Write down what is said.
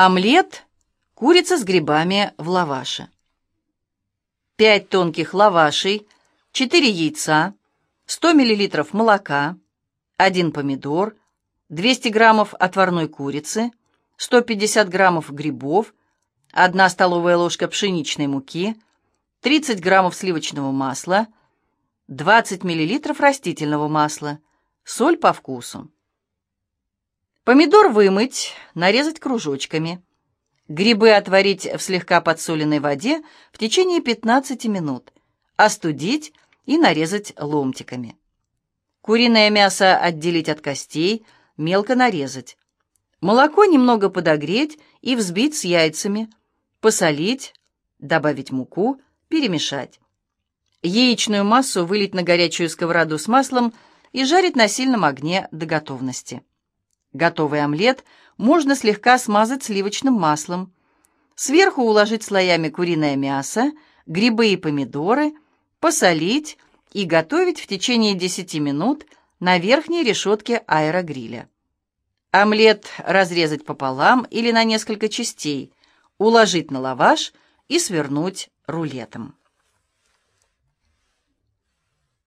Омлет – курица с грибами в лаваше. 5 тонких лавашей, 4 яйца, 100 мл молока, 1 помидор, 200 граммов отварной курицы, 150 граммов грибов, 1 столовая ложка пшеничной муки, 30 граммов сливочного масла, 20 мл растительного масла, соль по вкусу. Помидор вымыть, нарезать кружочками. Грибы отварить в слегка подсоленной воде в течение 15 минут. Остудить и нарезать ломтиками. Куриное мясо отделить от костей, мелко нарезать. Молоко немного подогреть и взбить с яйцами. Посолить, добавить муку, перемешать. Яичную массу вылить на горячую сковороду с маслом и жарить на сильном огне до готовности. Готовый омлет можно слегка смазать сливочным маслом. Сверху уложить слоями куриное мясо, грибы и помидоры, посолить и готовить в течение 10 минут на верхней решетке аэрогриля. Омлет разрезать пополам или на несколько частей, уложить на лаваш и свернуть рулетом.